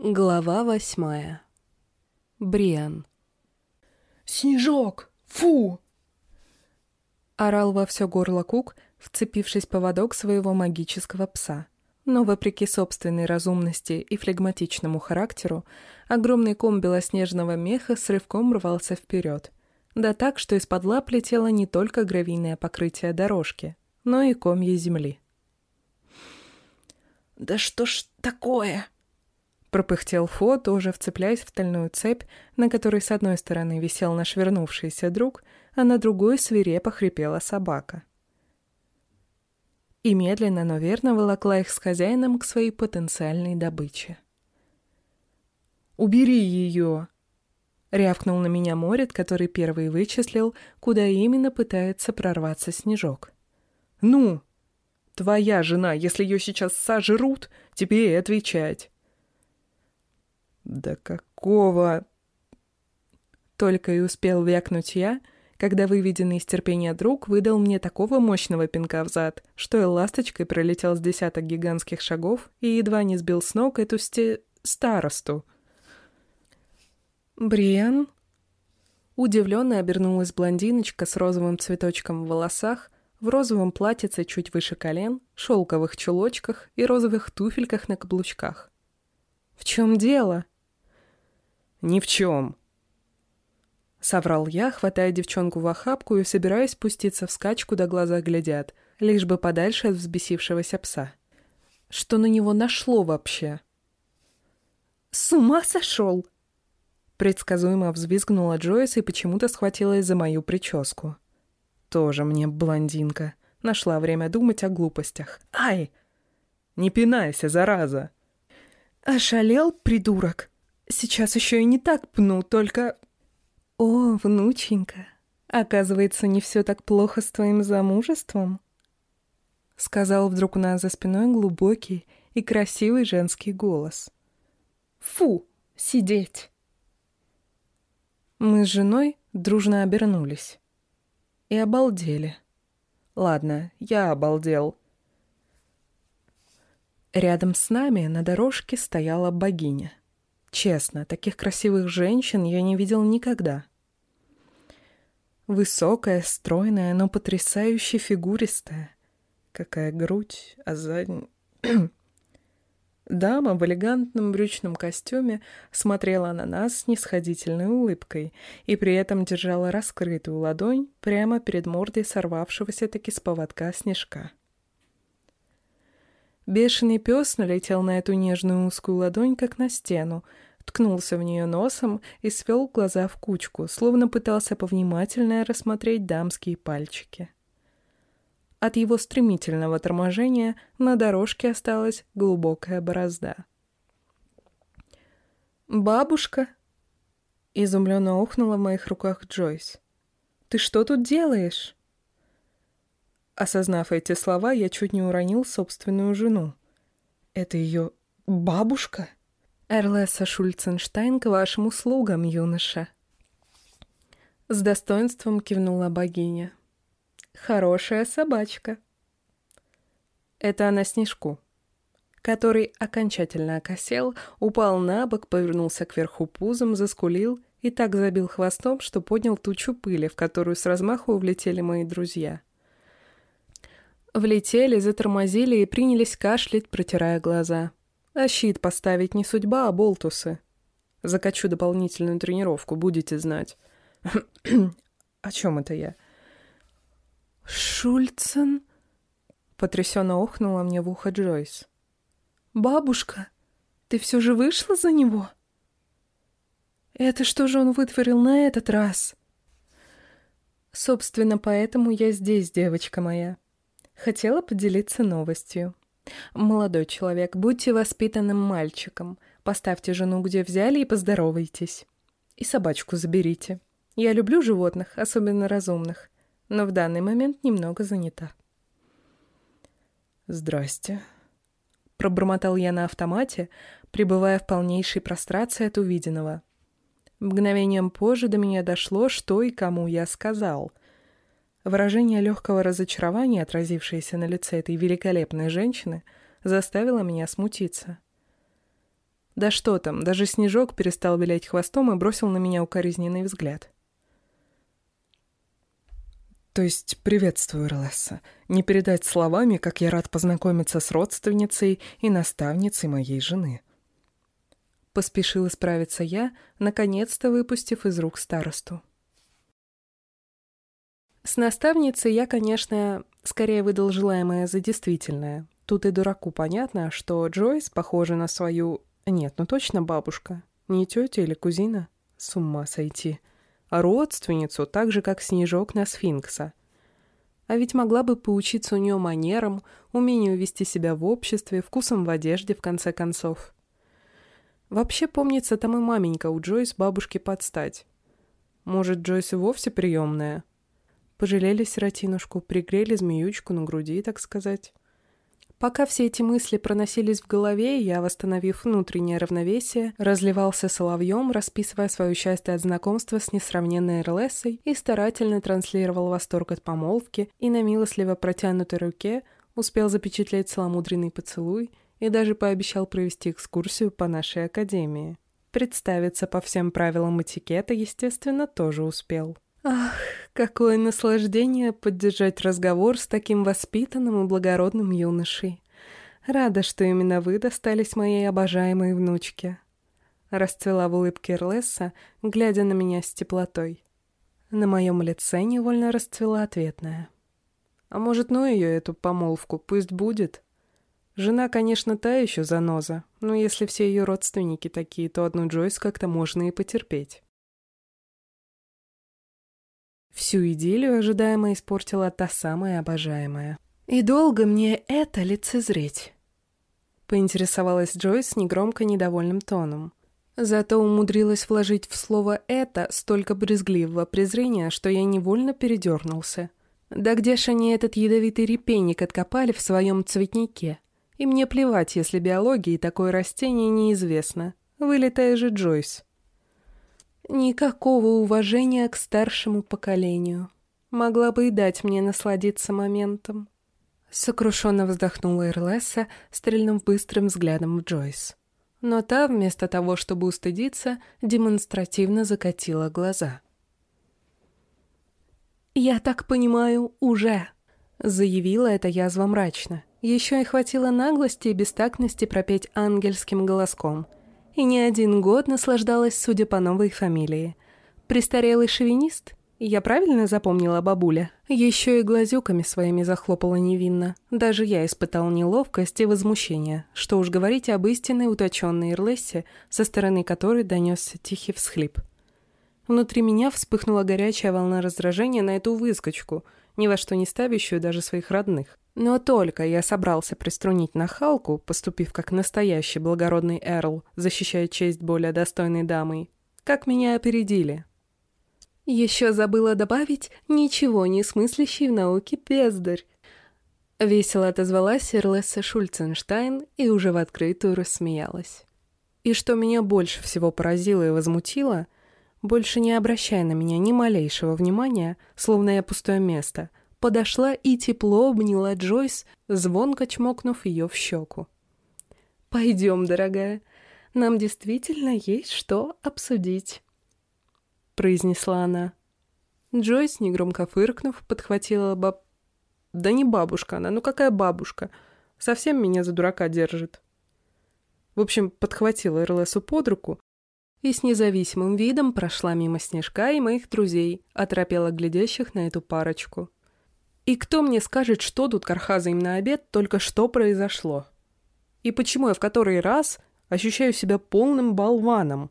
Глава восьмая. Бриан. «Снежок! Фу!» Орал во все горло Кук, вцепившись в поводок своего магического пса. Но, вопреки собственной разумности и флегматичному характеру, огромный ком белоснежного меха с рывком рвался вперед. Да так, что из-под лап летело не только гравийное покрытие дорожки, но и комья земли. «Да что ж такое?» Пропыхтел Фо, тоже вцепляясь в стальную цепь, на которой с одной стороны висел наш вернувшийся друг, а на другой свирепо хрипела собака. И медленно, но верно волокла их с хозяином к своей потенциальной добыче. «Убери ее!» — рявкнул на меня Морит, который первый вычислил, куда именно пытается прорваться снежок. «Ну! Твоя жена, если ее сейчас сожрут, тебе и отвечать!» «Да какого...» Только и успел вякнуть я, когда выведенный из терпения друг выдал мне такого мощного пинка в зад, что я ласточкой пролетел с десяток гигантских шагов и едва не сбил с ног эту сте... старосту. «Бриан?» Удивленно обернулась блондиночка с розовым цветочком в волосах, в розовом платьице чуть выше колен, шелковых чулочках и розовых туфельках на каблучках. «В чем дело?» «Ни в чем», — соврал я, хватая девчонку в охапку и собираясь спуститься в скач, куда глаза глядят, лишь бы подальше от взбесившегося пса. Что на него нашло вообще? «С ума сошел!» Предсказуемо взвизгнула Джойс и почему-то схватилась за мою прическу. Тоже мне блондинка. Нашла время думать о глупостях. «Ай!» «Не пинайся, зараза!» «Ошалел, придурок!» Сейчас еще и не так пну, только... О, внученька, оказывается, не все так плохо с твоим замужеством? Сказал вдруг у нас за спиной глубокий и красивый женский голос. Фу, сидеть! Мы с женой дружно обернулись. И обалдели. Ладно, я обалдел. Рядом с нами на дорожке стояла богиня. Честно, таких красивых женщин я не видел никогда. Высокая, стройная, но потрясающе фигуристая. Какая грудь, а задняя... Дама в элегантном брючном костюме смотрела на нас с нисходительной улыбкой и при этом держала раскрытую ладонь прямо перед мордой сорвавшегося таки с поводка снежка. Бешеный пес налетел на эту нежную узкую ладонь, как на стену, ткнулся в нее носом и свел глаза в кучку, словно пытался повнимательнее рассмотреть дамские пальчики. От его стремительного торможения на дорожке осталась глубокая борозда. «Бабушка!» — изумленно охнула в моих руках Джойс. «Ты что тут делаешь?» Осознав эти слова, я чуть не уронил собственную жену. Это ее бабушка? Эрлеса Шульценштайн к вашим услугам, юноша. С достоинством кивнула богиня. Хорошая собачка. Это она Снежку, который окончательно окосел, упал на бок, повернулся кверху пузом, заскулил и так забил хвостом, что поднял тучу пыли, в которую с размаху влетели мои друзья. Влетели, затормозили и принялись кашлять, протирая глаза. А щит поставить не судьба, а болтусы. Закачу дополнительную тренировку, будете знать. О чем это я? Шульцен? Потрясенно охнула мне в ухо Джойс. Бабушка, ты все же вышла за него? Это что же он вытворил на этот раз? Собственно, поэтому я здесь, девочка моя. Хотела поделиться новостью. Молодой человек, будьте воспитанным мальчиком. Поставьте жену, где взяли, и поздоровайтесь. И собачку заберите. Я люблю животных, особенно разумных, но в данный момент немного занята. «Здрасте», — пробормотал я на автомате, пребывая в полнейшей прострации от увиденного. Мгновением позже до меня дошло, что и кому я сказал — Выражение легкого разочарования, отразившееся на лице этой великолепной женщины, заставило меня смутиться. Да что там, даже Снежок перестал вилять хвостом и бросил на меня укоризненный взгляд. То есть приветствую, Релесса. Не передать словами, как я рад познакомиться с родственницей и наставницей моей жены. Поспешил исправиться я, наконец-то выпустив из рук старосту. С наставницей я, конечно, скорее выдал желаемое за действительное. Тут и дураку понятно, что Джойс похожа на свою... Нет, ну точно бабушка. Не тетя или кузина. С ума сойти а родственницу, так же, как Снежок на сфинкса. А ведь могла бы поучиться у нее манерам, умению вести себя в обществе, вкусом в одежде, в конце концов. Вообще, помнится, там и маменька у Джойс бабушке подстать. Может, Джойс и вовсе приемная? Пожалели сиротинушку, пригрели змеючку на груди, так сказать. Пока все эти мысли проносились в голове, я, восстановив внутреннее равновесие, разливался соловьем, расписывая свое счастье от знакомства с несравненной Эрлессой и старательно транслировал восторг от помолвки и на милостливо протянутой руке успел запечатлеть целомудренный поцелуй и даже пообещал провести экскурсию по нашей академии. Представиться по всем правилам этикета, естественно, тоже успел. Ах, какое наслаждение поддержать разговор с таким воспитанным и благородным юношей. Рада, что именно вы достались моей обожаемой внучке. Расцвела в улыбке Эрлесса, глядя на меня с теплотой. На моем лице невольно расцвела ответная. А может, ну ее, эту помолвку, пусть будет. Жена, конечно, та еще заноза, но если все ее родственники такие, то одну Джойс как-то можно и потерпеть. Всю идиллию ожидаемо испортила та самая обожаемая. «И долго мне это лицезреть?» Поинтересовалась Джойс негромко недовольным тоном. Зато умудрилась вложить в слово «это» столько брезгливого презрения, что я невольно передернулся. Да где ж они этот ядовитый репейник откопали в своем цветнике? И мне плевать, если биологии такое растение неизвестно. Вылетая же Джойс. Никакого уважения к старшему поколению. Могла бы и дать мне насладиться моментом. Сокрушенно вздохнула Эрлесса, стрельнув быстрым взглядом в Джойс. Но та, вместо того, чтобы устыдиться, демонстративно закатила глаза. «Я так понимаю, уже», — заявила эта язва мрачно. Еще и хватило наглости и бестактности пропеть ангельским голоском — и не один год наслаждалась, судя по новой фамилии. Престарелый шовинист? Я правильно запомнила бабуля? Еще и глазюками своими захлопала невинно. Даже я испытал неловкость и возмущение. Что уж говорить об истинной уточенной Ирлессе, со стороны которой донесся тихий всхлип. Внутри меня вспыхнула горячая волна раздражения на эту выскочку, ни во что не ставящую даже своих родных. Но только я собрался приструнить нахалку, поступив как настоящий благородный Эрл, защищая честь более достойной дамой, как меня опередили. Еще забыла добавить ничего не смыслящий в науке бездарь. Весело отозвалась Эрлесса Шульценштайн и уже в открытую рассмеялась. И что меня больше всего поразило и возмутило, больше не обращая на меня ни малейшего внимания, словно я пустое место — подошла и тепло обняла Джойс, звонко чмокнув ее в щеку. «Пойдем, дорогая, нам действительно есть что обсудить», — произнесла она. Джойс, негромко фыркнув, подхватила баб... «Да не бабушка она, ну какая бабушка? Совсем меня за дурака держит». В общем, подхватила Эрлесу под руку и с независимым видом прошла мимо Снежка и моих друзей, оторопела глядящих на эту парочку. И кто мне скажет, что тут Кархаза им на обед только что произошло? И почему я в который раз ощущаю себя полным болваном?